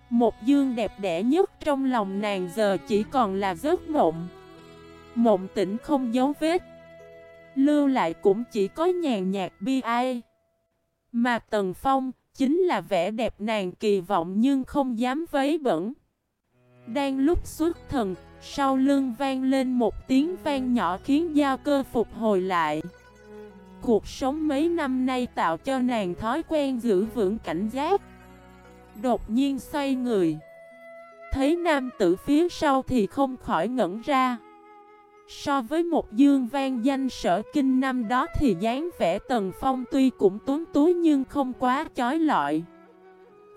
Một dương đẹp đẽ nhất trong lòng nàng giờ chỉ còn là giấc mộng. Mộng tỉnh không dấu vết. Lưu lại cũng chỉ có nhàn nhạt bi ai. Mà Tần Phong chính là vẻ đẹp nàng kỳ vọng nhưng không dám vấy bẩn. Đang lúc xuất thần, Sau lưng vang lên một tiếng vang nhỏ khiến giao cơ phục hồi lại. Cuộc sống mấy năm nay tạo cho nàng thói quen giữ vững cảnh giác. Đột nhiên xoay người. Thấy nam tử phía sau thì không khỏi ngẩn ra. So với một dương vang danh sở kinh năm đó thì dáng vẻ tần phong tuy cũng tuấn túi nhưng không quá chói lọi.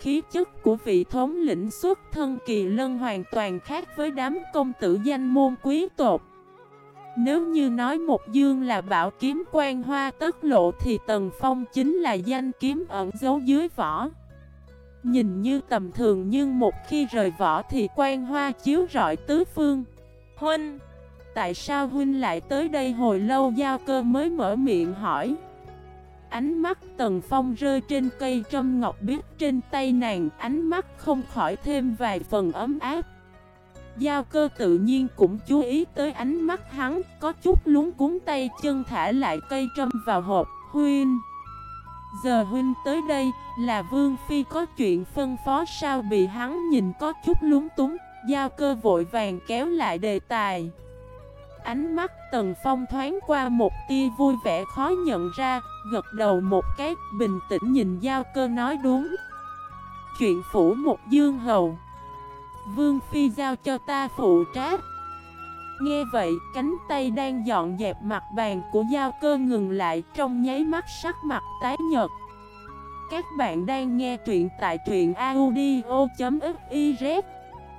Khí chất của vị thống lĩnh xuất thân kỳ lân hoàn toàn khác với đám công tử danh môn quý tộc. Nếu như nói một dương là bảo kiếm quan hoa tất lộ thì tần phong chính là danh kiếm ẩn giấu dưới vỏ. Nhìn như tầm thường nhưng một khi rời vỏ thì quan hoa chiếu rọi tứ phương. Huynh Tại sao Huynh lại tới đây hồi lâu giao cơ mới mở miệng hỏi? Ánh mắt Tần Phong rơi trên cây trâm ngọc biết trên tay nàng, Ánh mắt không khỏi thêm vài phần ấm áp. Giao cơ tự nhiên cũng chú ý tới ánh mắt hắn, Có chút lúng cuốn tay chân thả lại cây trâm vào hộp. Huynh! Giờ huynh tới đây, là Vương Phi có chuyện phân phó sao? Bị hắn nhìn có chút lúng túng, Giao cơ vội vàng kéo lại đề tài. Ánh mắt Tần Phong thoáng qua một tia vui vẻ khó nhận ra Gật đầu một cái bình tĩnh nhìn Giao cơ nói đúng. Chuyện phủ một dương hầu. Vương Phi giao cho ta phụ trách Nghe vậy, cánh tay đang dọn dẹp mặt bàn của giao cơ ngừng lại trong nháy mắt sắc mặt tái nhợt. Các bạn đang nghe truyện tại truyện audio.fif